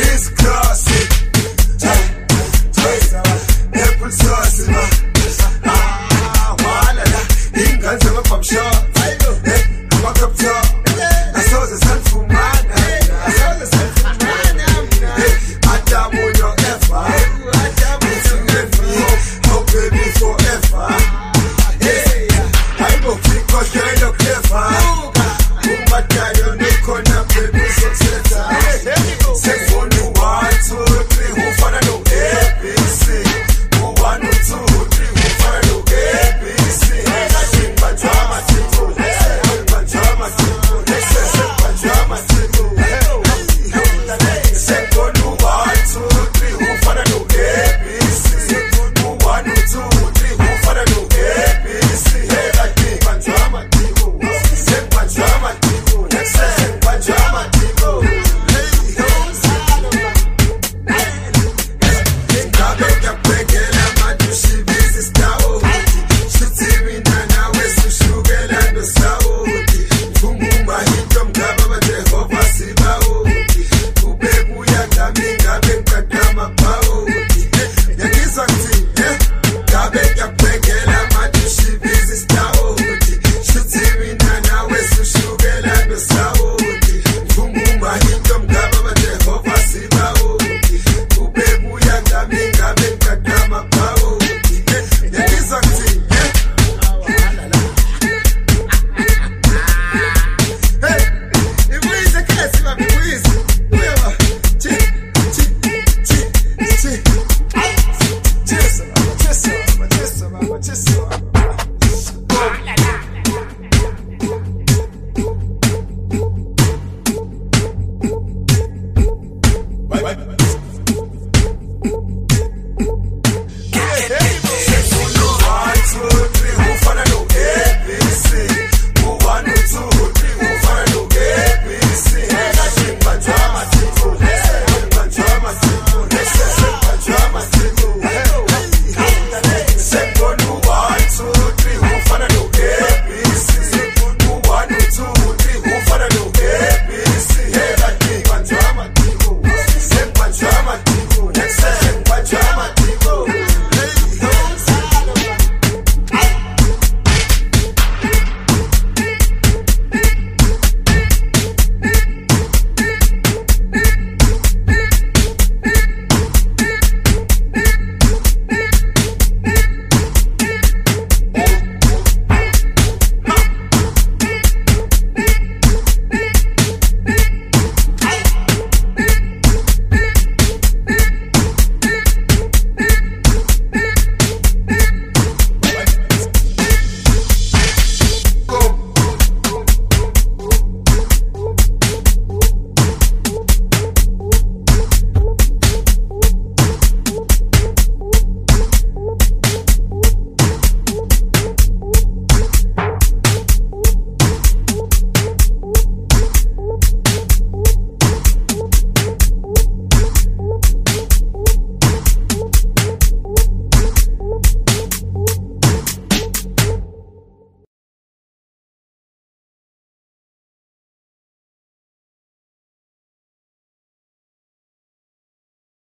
This gone.